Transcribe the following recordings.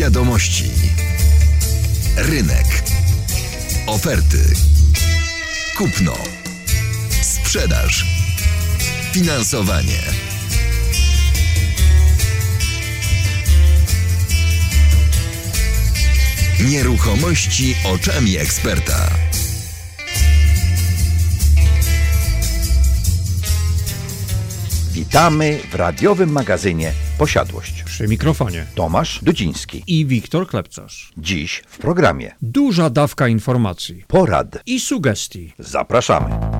Wiadomości. Rynek. Oferty. Kupno. Sprzedaż. Finansowanie. Nieruchomości oczami eksperta. Witamy w radiowym magazynie Posiadłość. Przy mikrofonie. Tomasz Dudziński. I Wiktor Klepcarz. Dziś w programie Duża dawka informacji porad. i sugestii. Zapraszamy.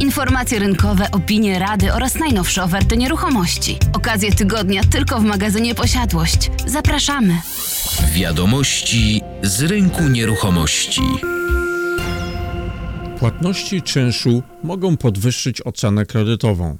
Informacje rynkowe, opinie, rady oraz najnowsze oferty nieruchomości. Okazje tygodnia tylko w magazynie Posiadłość. Zapraszamy. Wiadomości z rynku nieruchomości. Płatności czynszu mogą podwyższyć ocenę kredytową.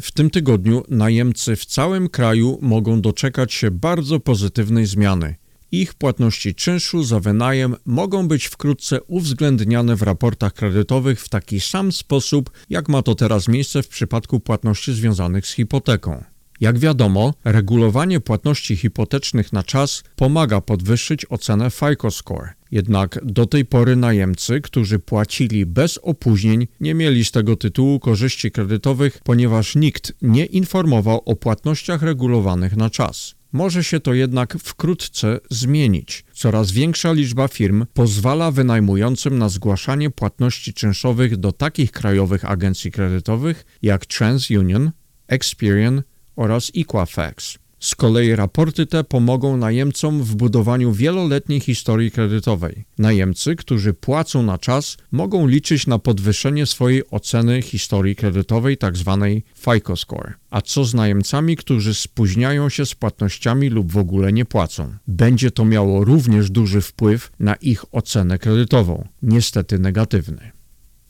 W tym tygodniu najemcy w całym kraju mogą doczekać się bardzo pozytywnej zmiany. Ich płatności czynszu za wynajem mogą być wkrótce uwzględniane w raportach kredytowych w taki sam sposób, jak ma to teraz miejsce w przypadku płatności związanych z hipoteką. Jak wiadomo, regulowanie płatności hipotecznych na czas pomaga podwyższyć ocenę FICO Score. Jednak do tej pory najemcy, którzy płacili bez opóźnień, nie mieli z tego tytułu korzyści kredytowych, ponieważ nikt nie informował o płatnościach regulowanych na czas. Może się to jednak wkrótce zmienić. Coraz większa liczba firm pozwala wynajmującym na zgłaszanie płatności czynszowych do takich krajowych agencji kredytowych jak TransUnion, Experian oraz Equifax. Z kolei raporty te pomogą najemcom w budowaniu wieloletniej historii kredytowej. Najemcy, którzy płacą na czas, mogą liczyć na podwyższenie swojej oceny historii kredytowej, tzw. FICO Score. A co z najemcami, którzy spóźniają się z płatnościami lub w ogóle nie płacą? Będzie to miało również duży wpływ na ich ocenę kredytową, niestety negatywny.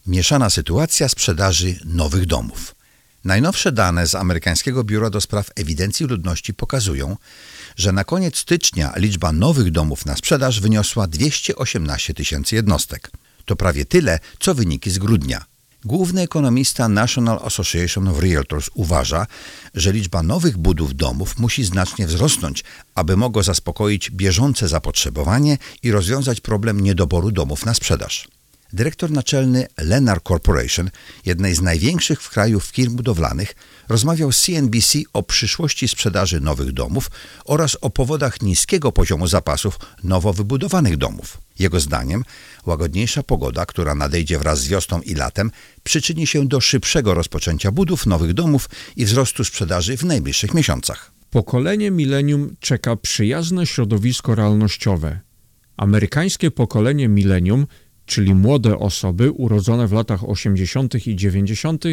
Mieszana sytuacja sprzedaży nowych domów. Najnowsze dane z amerykańskiego Biura do Spraw Ewidencji Ludności pokazują, że na koniec stycznia liczba nowych domów na sprzedaż wyniosła 218 tysięcy jednostek. To prawie tyle, co wyniki z grudnia. Główny ekonomista National Association of Realtors uważa, że liczba nowych budów domów musi znacznie wzrosnąć, aby mogło zaspokoić bieżące zapotrzebowanie i rozwiązać problem niedoboru domów na sprzedaż. Dyrektor naczelny Lennar Corporation, jednej z największych w kraju firm budowlanych, rozmawiał z CNBC o przyszłości sprzedaży nowych domów oraz o powodach niskiego poziomu zapasów nowo wybudowanych domów. Jego zdaniem łagodniejsza pogoda, która nadejdzie wraz z wiosną i latem, przyczyni się do szybszego rozpoczęcia budów nowych domów i wzrostu sprzedaży w najbliższych miesiącach. Pokolenie milenium czeka przyjazne środowisko realnościowe. Amerykańskie pokolenie milenium, czyli młode osoby urodzone w latach 80. i 90.,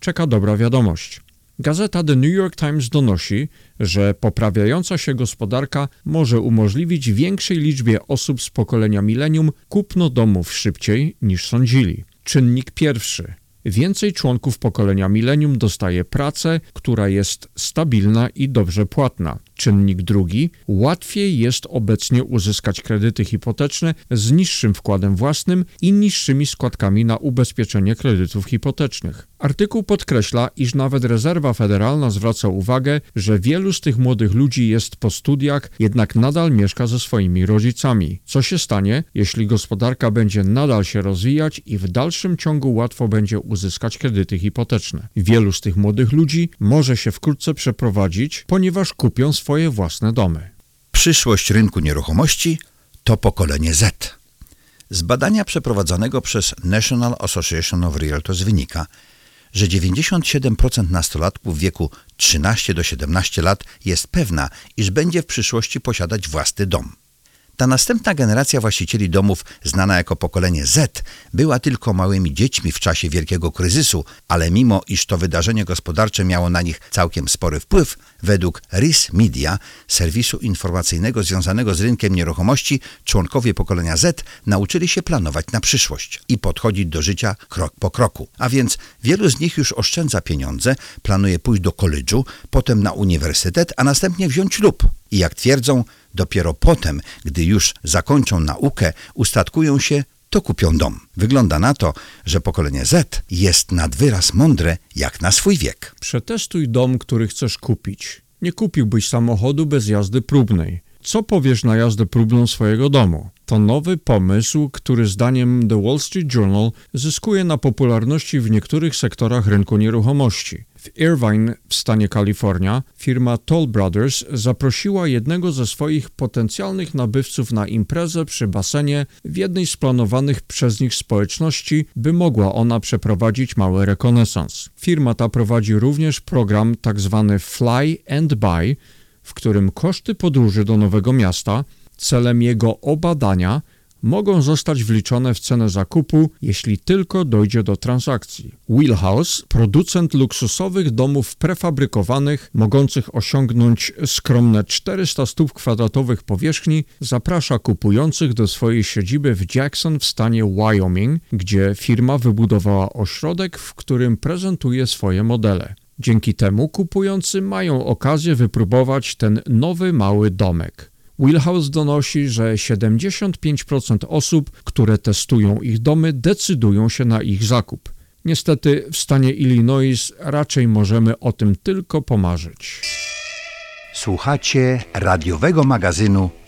czeka dobra wiadomość. Gazeta The New York Times donosi, że poprawiająca się gospodarka może umożliwić większej liczbie osób z pokolenia milenium kupno domów szybciej niż sądzili. Czynnik pierwszy. Więcej członków pokolenia milenium dostaje pracę, która jest stabilna i dobrze płatna. Czynnik drugi. Łatwiej jest obecnie uzyskać kredyty hipoteczne z niższym wkładem własnym i niższymi składkami na ubezpieczenie kredytów hipotecznych. Artykuł podkreśla, iż nawet rezerwa federalna zwraca uwagę, że wielu z tych młodych ludzi jest po studiach, jednak nadal mieszka ze swoimi rodzicami. Co się stanie, jeśli gospodarka będzie nadal się rozwijać i w dalszym ciągu łatwo będzie uzyskać kredyty hipoteczne? Wielu z tych młodych ludzi może się wkrótce przeprowadzić, ponieważ kupią swoje własne domy. Przyszłość rynku nieruchomości to pokolenie Z. Z badania przeprowadzonego przez National Association of Realtors wynika, że 97% nastolatków w wieku 13 do 17 lat jest pewna, iż będzie w przyszłości posiadać własny dom. Ta następna generacja właścicieli domów, znana jako pokolenie Z, była tylko małymi dziećmi w czasie wielkiego kryzysu, ale mimo iż to wydarzenie gospodarcze miało na nich całkiem spory wpływ, według RIS Media, serwisu informacyjnego związanego z rynkiem nieruchomości, członkowie pokolenia Z nauczyli się planować na przyszłość i podchodzić do życia krok po kroku. A więc wielu z nich już oszczędza pieniądze, planuje pójść do koledżu, potem na uniwersytet, a następnie wziąć ślub. I jak twierdzą, Dopiero potem, gdy już zakończą naukę, ustatkują się, to kupią dom. Wygląda na to, że pokolenie Z jest nad wyraz mądre jak na swój wiek. Przetestuj dom, który chcesz kupić. Nie kupiłbyś samochodu bez jazdy próbnej. Co powiesz na jazdę próbną swojego domu? To nowy pomysł, który zdaniem The Wall Street Journal zyskuje na popularności w niektórych sektorach rynku nieruchomości. W Irvine w stanie Kalifornia firma Toll Brothers zaprosiła jednego ze swoich potencjalnych nabywców na imprezę przy basenie w jednej z planowanych przez nich społeczności, by mogła ona przeprowadzić mały rekonesans. Firma ta prowadzi również program tzw. Tak Fly and Buy, w którym koszty podróży do nowego miasta celem jego obadania mogą zostać wliczone w cenę zakupu, jeśli tylko dojdzie do transakcji. Wheelhouse, producent luksusowych domów prefabrykowanych, mogących osiągnąć skromne 400 stóp kwadratowych powierzchni, zaprasza kupujących do swojej siedziby w Jackson w stanie Wyoming, gdzie firma wybudowała ośrodek, w którym prezentuje swoje modele. Dzięki temu kupujący mają okazję wypróbować ten nowy mały domek. Wheelhouse donosi, że 75% osób, które testują ich domy, decydują się na ich zakup. Niestety w stanie Illinois raczej możemy o tym tylko pomarzyć. Słuchacie radiowego magazynu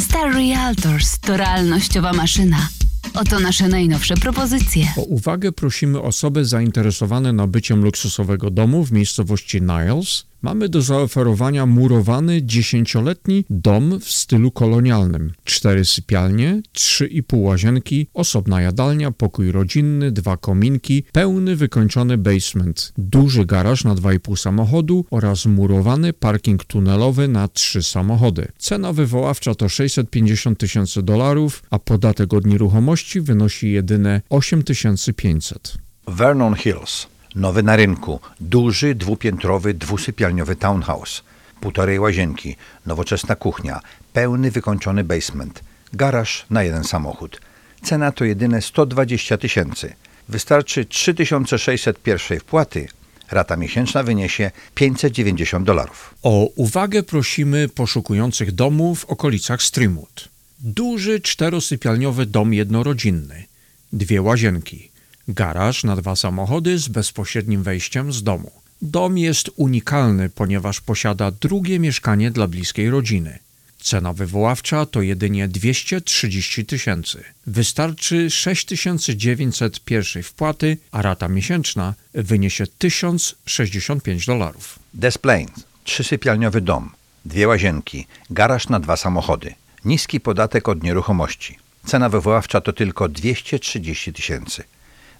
Star Realtors to realnościowa maszyna. Oto nasze najnowsze propozycje. O uwagę prosimy osoby zainteresowane nabyciem luksusowego domu w miejscowości Niles. Mamy do zaoferowania murowany dziesięcioletni dom w stylu kolonialnym. Cztery sypialnie, trzy i pół łazienki, osobna jadalnia, pokój rodzinny, dwa kominki, pełny wykończony basement, duży garaż na 2,5 samochodu oraz murowany parking tunelowy na trzy samochody. Cena wywoławcza to 650 tysięcy dolarów, a podatek od nieruchomości wynosi jedyne 8500. Vernon Hills. Nowy na rynku, duży, dwupiętrowy, dwusypialniowy townhouse, półtorej łazienki, nowoczesna kuchnia, pełny wykończony basement, garaż na jeden samochód. Cena to jedyne 120 tysięcy. Wystarczy 3600 pierwszej wpłaty, rata miesięczna wyniesie 590 dolarów. O uwagę prosimy poszukujących domu w okolicach Streamwood. Duży czterosypialniowy dom jednorodzinny, dwie łazienki, garaż na dwa samochody z bezpośrednim wejściem z domu. Dom jest unikalny, ponieważ posiada drugie mieszkanie dla bliskiej rodziny. Cena wywoławcza to jedynie 230 tysięcy. Wystarczy 6900 pierwszej wpłaty, a rata miesięczna wyniesie 1065 dolarów. Des Plaines, trzysypialniowy dom, dwie łazienki, garaż na dwa samochody, niski podatek od nieruchomości. Cena wywoławcza to tylko 230 tysięcy.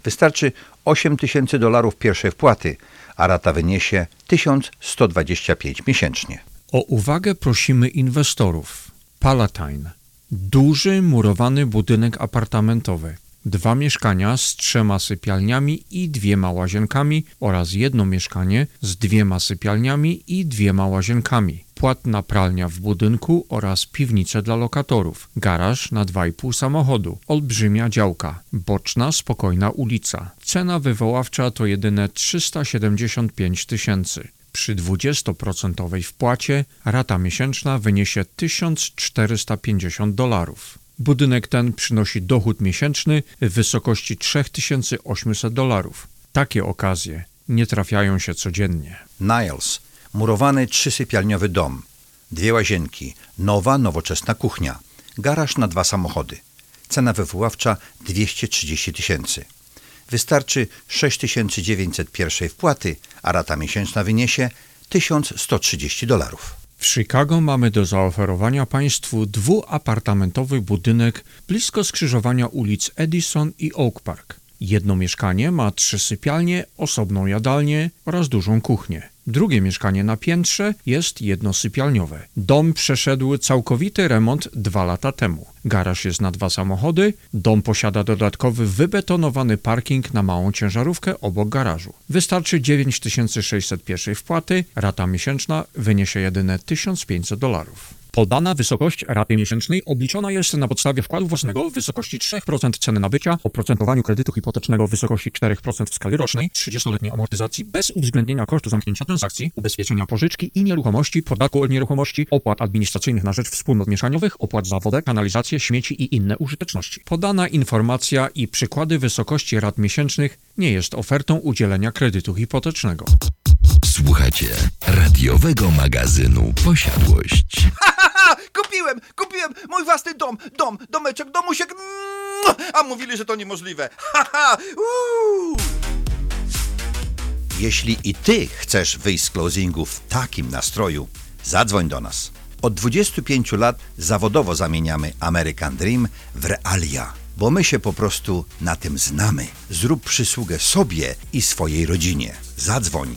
Wystarczy 8 tysięcy dolarów pierwszej wpłaty, a rata wyniesie 1125 miesięcznie. O uwagę prosimy inwestorów. Palatine. Duży murowany budynek apartamentowy. Dwa mieszkania z trzema sypialniami i dwiema łazienkami oraz jedno mieszkanie z dwiema sypialniami i dwiema łazienkami. Płatna pralnia w budynku oraz piwnice dla lokatorów. Garaż na 2,5 samochodu. Olbrzymia działka. Boczna, spokojna ulica. Cena wywoławcza to jedyne 375 tysięcy. Przy 20% wpłacie rata miesięczna wyniesie 1450 dolarów. Budynek ten przynosi dochód miesięczny w wysokości 3800 dolarów. Takie okazje nie trafiają się codziennie. Niles, murowany trzysypialniowy dom, dwie łazienki, nowa, nowoczesna kuchnia, garaż na dwa samochody. Cena wywoławcza 230 tysięcy. Wystarczy 6900 pierwszej wpłaty, a rata miesięczna wyniesie 1130 dolarów. W Chicago mamy do zaoferowania Państwu dwuapartamentowy budynek blisko skrzyżowania ulic Edison i Oak Park. Jedno mieszkanie ma trzy sypialnie, osobną jadalnię oraz dużą kuchnię. Drugie mieszkanie na piętrze jest jednosypialniowe. Dom przeszedł całkowity remont dwa lata temu. Garaż jest na dwa samochody. Dom posiada dodatkowy wybetonowany parking na małą ciężarówkę obok garażu. Wystarczy 9600 pierwszej wpłaty, rata miesięczna wyniesie jedyne 1500 dolarów. Podana wysokość raty miesięcznej obliczona jest na podstawie wkładu własnego w wysokości 3% ceny nabycia, oprocentowaniu kredytu hipotecznego w wysokości 4% w skali rocznej, 30-letniej amortyzacji bez uwzględnienia kosztu zamknięcia transakcji, ubezpieczenia pożyczki i nieruchomości, podatku od nieruchomości, opłat administracyjnych na rzecz wspólnot mieszaniowych, opłat za wodę, kanalizację, śmieci i inne użyteczności. Podana informacja i przykłady wysokości rat miesięcznych nie jest ofertą udzielenia kredytu hipotecznego. Słuchacie radiowego magazynu Posiadłość. Kupiłem, kupiłem mój własny dom, dom, domeczek, domusiek. A mówili, że to niemożliwe. Haha, uuu. Jeśli i ty chcesz wyjść z closingu w takim nastroju, zadzwoń do nas. Od 25 lat zawodowo zamieniamy American Dream w realia, bo my się po prostu na tym znamy. Zrób przysługę sobie i swojej rodzinie. Zadzwoń,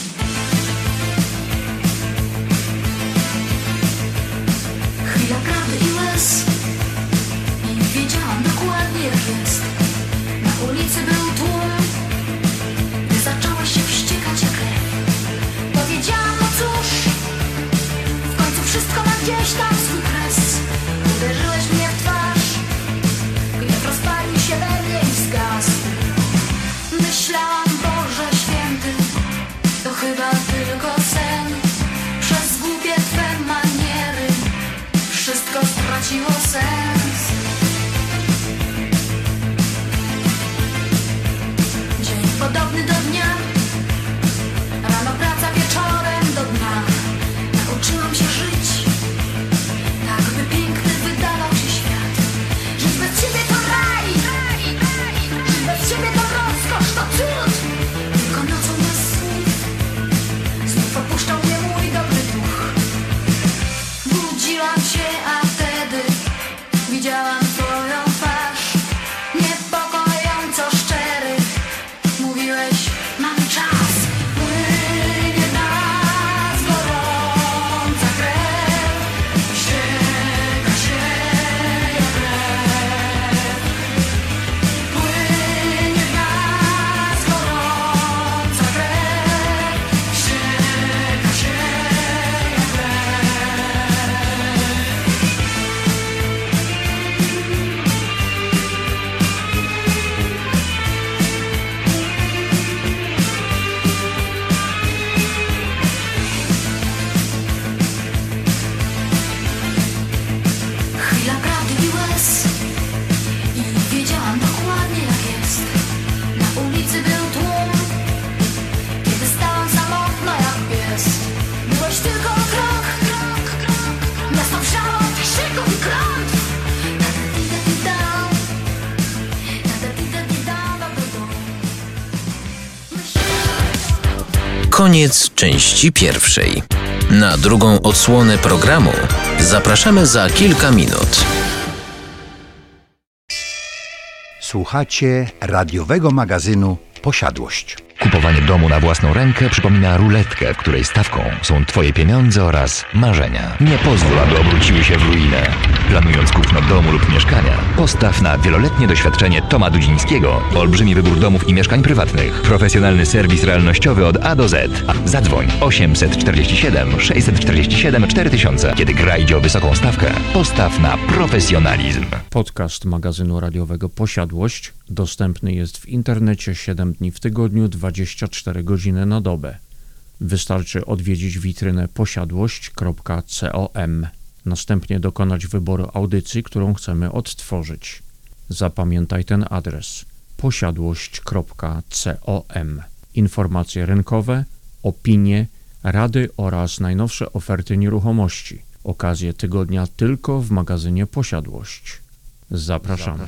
Chwila prawdy i łez I wiedziałam dokładnie jak jest Koniec części pierwszej. Na drugą odsłonę programu zapraszamy za kilka minut. Słuchacie radiowego magazynu Posiadłość. Kupowanie domu na własną rękę przypomina ruletkę, w której stawką są Twoje pieniądze oraz marzenia. Nie pozwól, aby obróciły się w ruinę. Planując kupno domu lub mieszkania, postaw na wieloletnie doświadczenie Toma Dudzińskiego, olbrzymi wybór domów i mieszkań prywatnych, profesjonalny serwis realnościowy od A do Z. Zadzwoń 847 647 4000. Kiedy gra idzie o wysoką stawkę, postaw na profesjonalizm. Podcast magazynu radiowego Posiadłość dostępny jest w internecie 7 dni w tygodniu, 24 godziny na dobę. Wystarczy odwiedzić witrynę posiadłość.com. Następnie dokonać wyboru audycji, którą chcemy odtworzyć. Zapamiętaj ten adres posiadłość.com. Informacje rynkowe, opinie, rady oraz najnowsze oferty nieruchomości. Okazje tygodnia tylko w magazynie Posiadłość. Zapraszamy.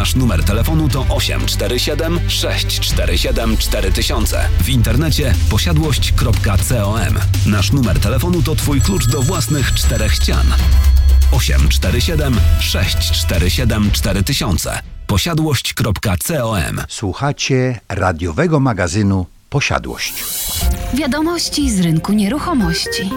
Nasz numer telefonu to 847 647 4000. W internecie posiadłość.com. Nasz numer telefonu to Twój klucz do własnych czterech ścian. 847 647 4000 posiadłość.com Słuchacie radiowego magazynu Posiadłość. Wiadomości z rynku nieruchomości.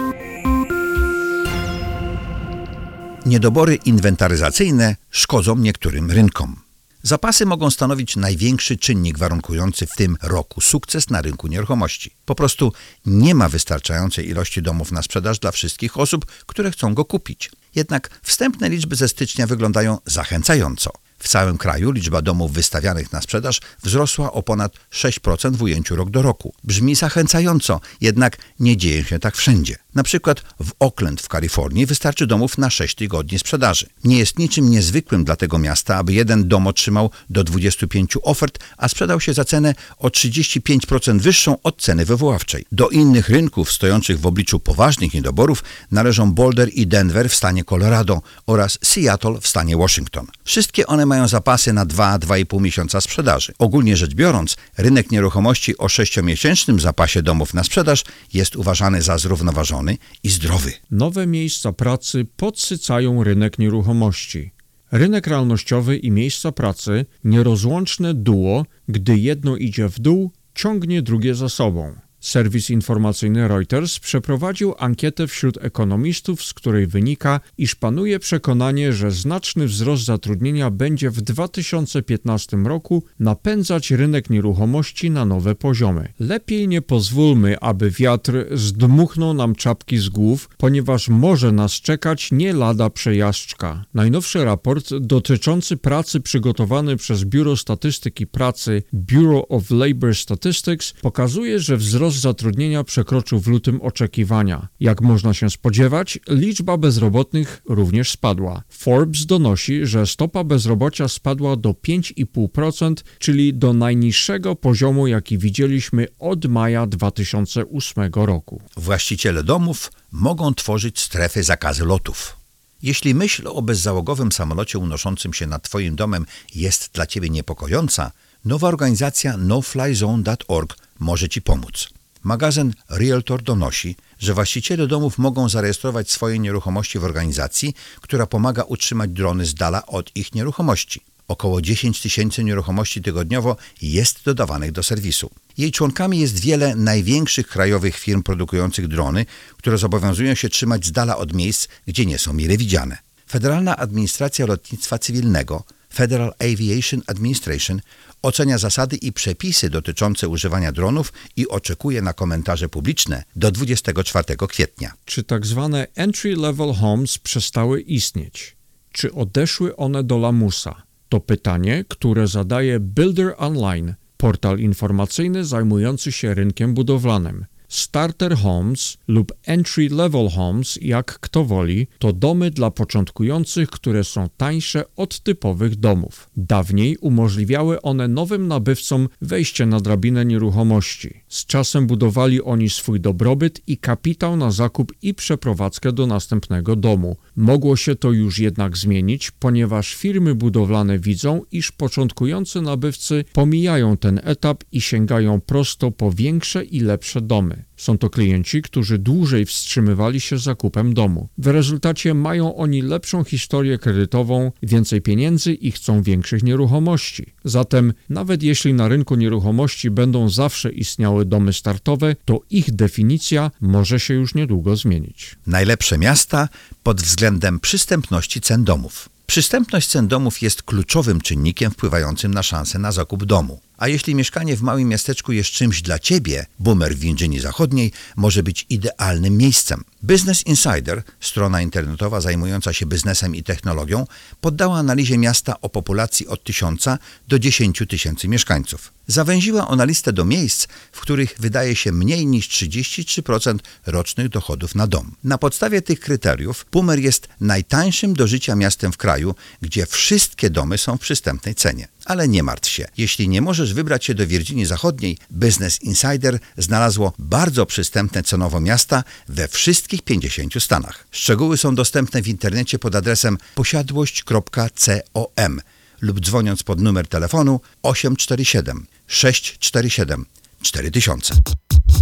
Niedobory inwentaryzacyjne szkodzą niektórym rynkom. Zapasy mogą stanowić największy czynnik warunkujący w tym roku sukces na rynku nieruchomości. Po prostu nie ma wystarczającej ilości domów na sprzedaż dla wszystkich osób, które chcą go kupić. Jednak wstępne liczby ze stycznia wyglądają zachęcająco. W całym kraju liczba domów wystawianych na sprzedaż wzrosła o ponad 6% w ujęciu rok do roku. Brzmi zachęcająco, jednak nie dzieje się tak wszędzie. Na przykład w Oakland w Kalifornii wystarczy domów na 6 tygodni sprzedaży. Nie jest niczym niezwykłym dla tego miasta, aby jeden dom otrzymał do 25 ofert, a sprzedał się za cenę o 35% wyższą od ceny wywoławczej. Do innych rynków stojących w obliczu poważnych niedoborów należą Boulder i Denver w stanie Colorado oraz Seattle w stanie Washington. Wszystkie one mają zapasy na 2-2,5 miesiąca sprzedaży. Ogólnie rzecz biorąc, rynek nieruchomości o 6-miesięcznym zapasie domów na sprzedaż jest uważany za zrównoważony i zdrowy. Nowe miejsca pracy podsycają rynek nieruchomości. Rynek realnościowy i miejsca pracy nierozłączne duo, gdy jedno idzie w dół, ciągnie drugie za sobą. Serwis informacyjny Reuters przeprowadził ankietę wśród ekonomistów, z której wynika, iż panuje przekonanie, że znaczny wzrost zatrudnienia będzie w 2015 roku napędzać rynek nieruchomości na nowe poziomy. Lepiej nie pozwólmy, aby wiatr zdmuchnął nam czapki z głów, ponieważ może nas czekać nie lada przejażdżka. Najnowszy raport dotyczący pracy przygotowany przez Biuro Statystyki Pracy Bureau of Labor Statistics pokazuje, że wzrost zatrudnienia przekroczył w lutym oczekiwania. Jak można się spodziewać, liczba bezrobotnych również spadła. Forbes donosi, że stopa bezrobocia spadła do 5,5%, czyli do najniższego poziomu, jaki widzieliśmy od maja 2008 roku. Właściciele domów mogą tworzyć strefy zakazu lotów. Jeśli myśl o bezzałogowym samolocie unoszącym się nad Twoim domem jest dla Ciebie niepokojąca, nowa organizacja noflyzone.org może Ci pomóc. Magazyn Realtor donosi, że właściciele domów mogą zarejestrować swoje nieruchomości w organizacji, która pomaga utrzymać drony z dala od ich nieruchomości. Około 10 tysięcy nieruchomości tygodniowo jest dodawanych do serwisu. Jej członkami jest wiele największych krajowych firm produkujących drony, które zobowiązują się trzymać z dala od miejsc, gdzie nie są mile widziane. Federalna Administracja Lotnictwa Cywilnego Federal Aviation Administration ocenia zasady i przepisy dotyczące używania dronów i oczekuje na komentarze publiczne do 24 kwietnia. Czy tak zwane entry-level homes przestały istnieć? Czy odeszły one do lamusa? To pytanie, które zadaje Builder Online, portal informacyjny zajmujący się rynkiem budowlanym. Starter Homes lub Entry Level Homes, jak kto woli, to domy dla początkujących, które są tańsze od typowych domów. Dawniej umożliwiały one nowym nabywcom wejście na drabinę nieruchomości. Z czasem budowali oni swój dobrobyt i kapitał na zakup i przeprowadzkę do następnego domu. Mogło się to już jednak zmienić, ponieważ firmy budowlane widzą, iż początkujący nabywcy pomijają ten etap i sięgają prosto po większe i lepsze domy. Są to klienci, którzy dłużej wstrzymywali się z zakupem domu. W rezultacie mają oni lepszą historię kredytową, więcej pieniędzy i chcą większych nieruchomości. Zatem, nawet jeśli na rynku nieruchomości będą zawsze istniały domy startowe, to ich definicja może się już niedługo zmienić. Najlepsze miasta pod względem przystępności cen domów. Przystępność cen domów jest kluczowym czynnikiem wpływającym na szansę na zakup domu. A jeśli mieszkanie w małym miasteczku jest czymś dla Ciebie, Boomer w Virginii Zachodniej może być idealnym miejscem. Business Insider, strona internetowa zajmująca się biznesem i technologią, poddała analizie miasta o populacji od 1000 do 10 tysięcy mieszkańców. Zawęziła ona listę do miejsc, w których wydaje się mniej niż 33% rocznych dochodów na dom. Na podstawie tych kryteriów Boomer jest najtańszym do życia miastem w kraju, gdzie wszystkie domy są w przystępnej cenie. Ale nie martw się, jeśli nie możesz wybrać się do Virginii Zachodniej, Business Insider znalazło bardzo przystępne cenowo miasta we wszystkich 50 stanach. Szczegóły są dostępne w internecie pod adresem posiadłość.com lub dzwoniąc pod numer telefonu 847 647 4000.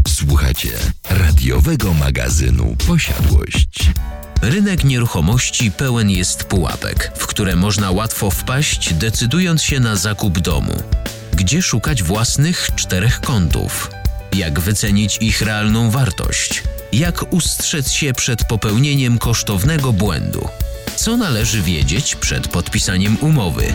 Słuchacie radiowego magazynu Posiadłość. Rynek nieruchomości pełen jest pułapek, w które można łatwo wpaść, decydując się na zakup domu. Gdzie szukać własnych czterech kątów? Jak wycenić ich realną wartość? Jak ustrzec się przed popełnieniem kosztownego błędu? Co należy wiedzieć przed podpisaniem umowy?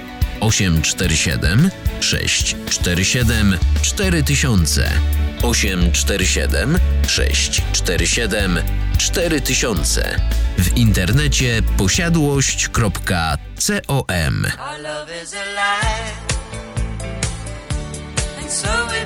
847 647 4000 847 647 4000 w internecie posiadłość.com Our love is alive, and so we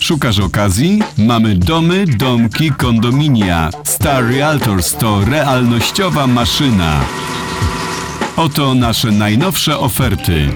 Szukasz okazji? Mamy domy, domki, kondominia. Star Realtors to realnościowa maszyna. Oto nasze najnowsze oferty.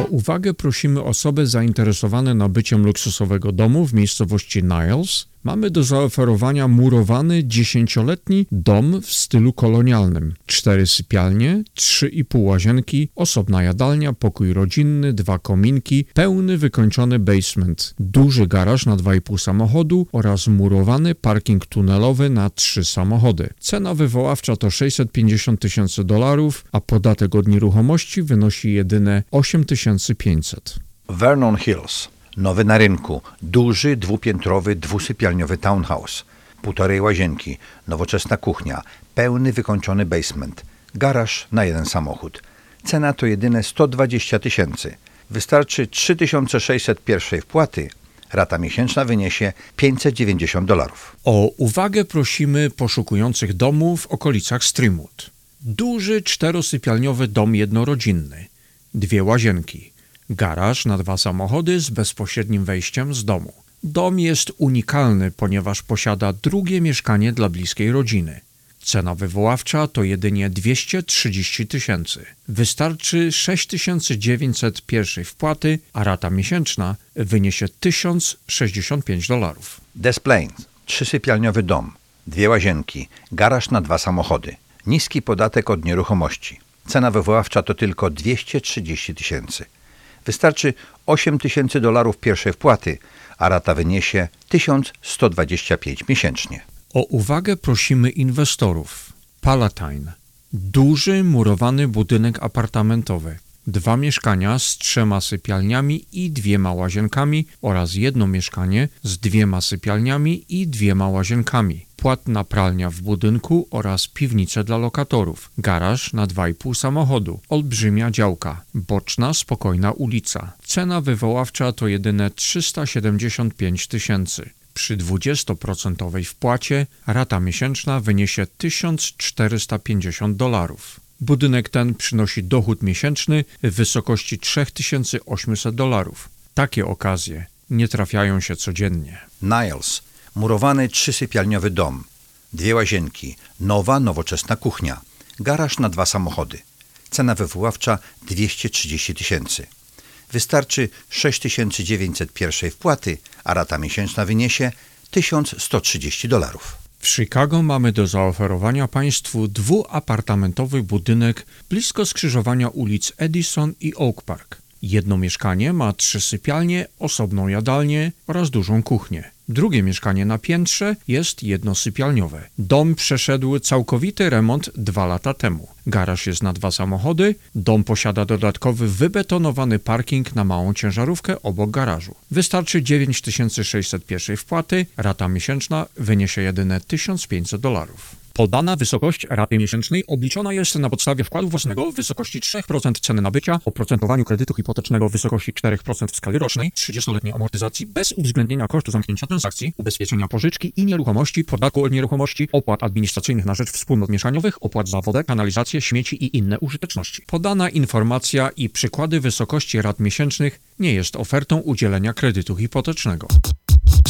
O uwagę prosimy osoby zainteresowane nabyciem luksusowego domu w miejscowości Niles Mamy do zaoferowania murowany dziesięcioletni dom w stylu kolonialnym. Cztery sypialnie, trzy i pół łazienki, osobna jadalnia, pokój rodzinny, dwa kominki, pełny wykończony basement, duży garaż na 2,5 samochodu oraz murowany parking tunelowy na trzy samochody. Cena wywoławcza to 650 tysięcy dolarów, a podatek od nieruchomości wynosi jedyne 8500. Vernon Hills. Nowy na rynku. Duży, dwupiętrowy, dwusypialniowy townhouse. Półtorej łazienki. Nowoczesna kuchnia. Pełny, wykończony basement. Garaż na jeden samochód. Cena to jedyne 120 tysięcy. Wystarczy 3600 pierwszej wpłaty. Rata miesięczna wyniesie 590 dolarów. O uwagę prosimy poszukujących domu w okolicach Streamwood. Duży czterosypialniowy dom jednorodzinny, dwie łazienki, garaż na dwa samochody z bezpośrednim wejściem z domu. Dom jest unikalny, ponieważ posiada drugie mieszkanie dla bliskiej rodziny. Cena wywoławcza to jedynie 230 tysięcy. Wystarczy 6900 pierwszej wpłaty, a rata miesięczna wyniesie 1065 dolarów. Des Plaines. Trzysypialniowy dom. Dwie łazienki. Garaż na dwa samochody. Niski podatek od nieruchomości. Cena wywoławcza to tylko 230 tysięcy. Wystarczy 8 tysięcy dolarów pierwszej wpłaty, a rata wyniesie 1125 miesięcznie. O uwagę prosimy inwestorów. Palatine. Duży murowany budynek apartamentowy. Dwa mieszkania z trzema sypialniami i dwiema łazienkami oraz jedno mieszkanie z dwiema sypialniami i dwiema łazienkami. Płatna pralnia w budynku oraz piwnice dla lokatorów. Garaż na 2,5 samochodu. Olbrzymia działka. Boczna, spokojna ulica. Cena wywoławcza to jedyne 375 tysięcy. Przy 20% wpłacie rata miesięczna wyniesie 1450 dolarów. Budynek ten przynosi dochód miesięczny w wysokości 3800 dolarów. Takie okazje nie trafiają się codziennie. Niles. Murowany trzysypialniowy dom. Dwie łazienki. Nowa, nowoczesna kuchnia. Garaż na dwa samochody. Cena wywoławcza 230 tysięcy. Wystarczy 6900 pierwszej wpłaty, a rata miesięczna wyniesie 1130 dolarów. W Chicago mamy do zaoferowania Państwu dwuapartamentowy budynek blisko skrzyżowania ulic Edison i Oak Park. Jedno mieszkanie ma trzy sypialnie, osobną jadalnię oraz dużą kuchnię. Drugie mieszkanie na piętrze jest jednosypialniowe. Dom przeszedł całkowity remont dwa lata temu. Garaż jest na dwa samochody. Dom posiada dodatkowy wybetonowany parking na małą ciężarówkę obok garażu. Wystarczy 9600 pierwszej wpłaty, rata miesięczna wyniesie jedyne 1500 dolarów. Podana wysokość raty miesięcznej obliczona jest na podstawie wkładu własnego w wysokości 3% ceny nabycia, oprocentowaniu kredytu hipotecznego w wysokości 4% w skali rocznej, 30-letniej amortyzacji bez uwzględnienia kosztu zamknięcia transakcji, ubezpieczenia pożyczki i nieruchomości, podatku od nieruchomości, opłat administracyjnych na rzecz wspólnot mieszaniowych, opłat za wodę, kanalizację, śmieci i inne użyteczności. Podana informacja i przykłady wysokości rat miesięcznych nie jest ofertą udzielenia kredytu hipotecznego.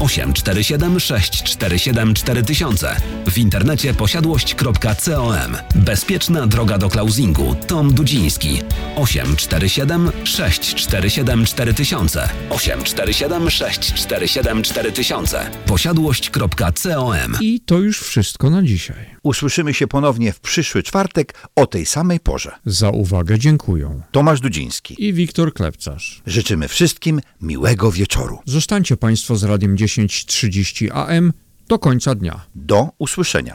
847 647 4000. W internecie posiadłość.com. Bezpieczna droga do closingu. Tom Dudziński. 847 647 4000. 847 647 4000. Posiadłość.com. I to już wszystko na dzisiaj. Usłyszymy się ponownie w przyszły czwartek o tej samej porze. Za uwagę dziękuję. Tomasz Dudziński. I Wiktor Klepcarz. Życzymy wszystkim miłego wieczoru. Zostańcie Państwo z Radiem 1030 AM do końca dnia. Do usłyszenia.